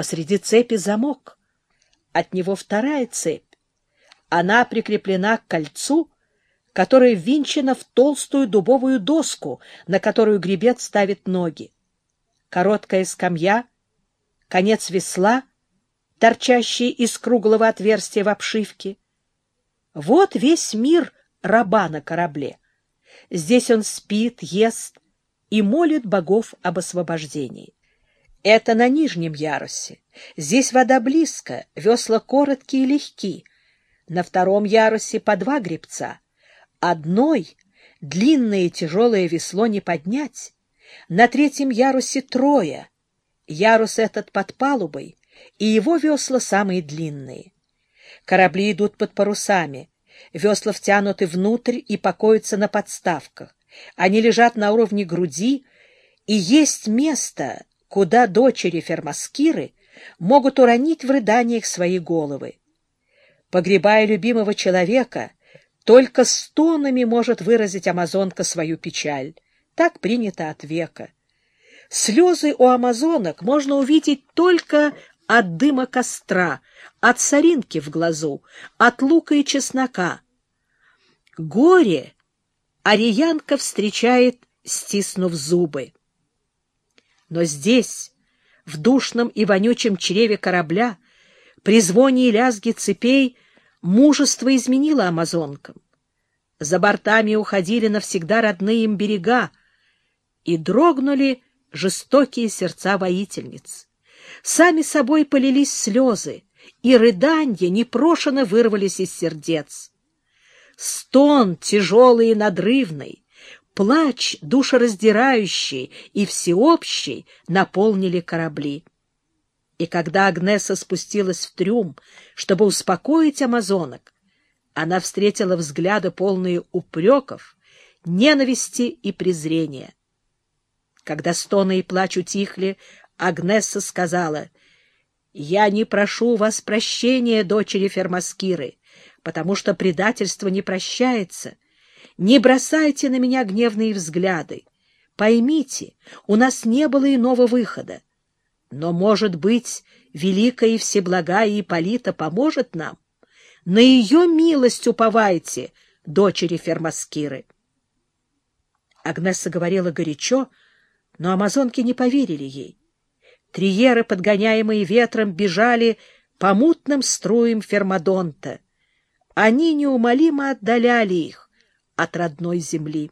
посреди цепи замок. От него вторая цепь. Она прикреплена к кольцу, которое ввинчено в толстую дубовую доску, на которую гребец ставит ноги. Короткая скамья, конец весла, торчащий из круглого отверстия в обшивке. Вот весь мир раба на корабле. Здесь он спит, ест и молит богов об освобождении. Это на нижнем ярусе. Здесь вода близко, весла короткие и легки. На втором ярусе по два гребца. Одной длинное и тяжелое весло не поднять. На третьем ярусе трое. Ярус этот под палубой, и его весла самые длинные. Корабли идут под парусами. Весла втянуты внутрь и покоятся на подставках. Они лежат на уровне груди, и есть место, куда дочери фермаскиры могут уронить в рыданиях свои головы. Погребая любимого человека, только стонами может выразить амазонка свою печаль. Так принято от века. Слезы у амазонок можно увидеть только от дыма костра, от соринки в глазу, от лука и чеснока. Горе ариянка встречает, стиснув зубы. Но здесь, в душном и вонючем чреве корабля, при звоне и лязге цепей, мужество изменило амазонкам. За бортами уходили навсегда родные им берега, и дрогнули жестокие сердца воительниц. Сами собой полились слезы, и рыданья непрошено вырвались из сердец. Стон тяжелый и надрывный, плач душераздирающий и всеобщий наполнили корабли. И когда Агнеса спустилась в трюм, чтобы успокоить амазонок, она встретила взгляды полные упреков, ненависти и презрения. Когда стоны и плач утихли, Агнесса сказала, «Я не прошу вас прощения, дочери Фермаскиры, потому что предательство не прощается. Не бросайте на меня гневные взгляды. Поймите, у нас не было иного выхода. Но, может быть, великая и всеблагая Ипполита поможет нам? На ее милость уповайте, дочери Фермаскиры. Агнесса говорила горячо, но амазонки не поверили ей. Триеры, подгоняемые ветром, бежали по мутным струям Фермадонта. Они неумолимо отдаляли их от родной земли.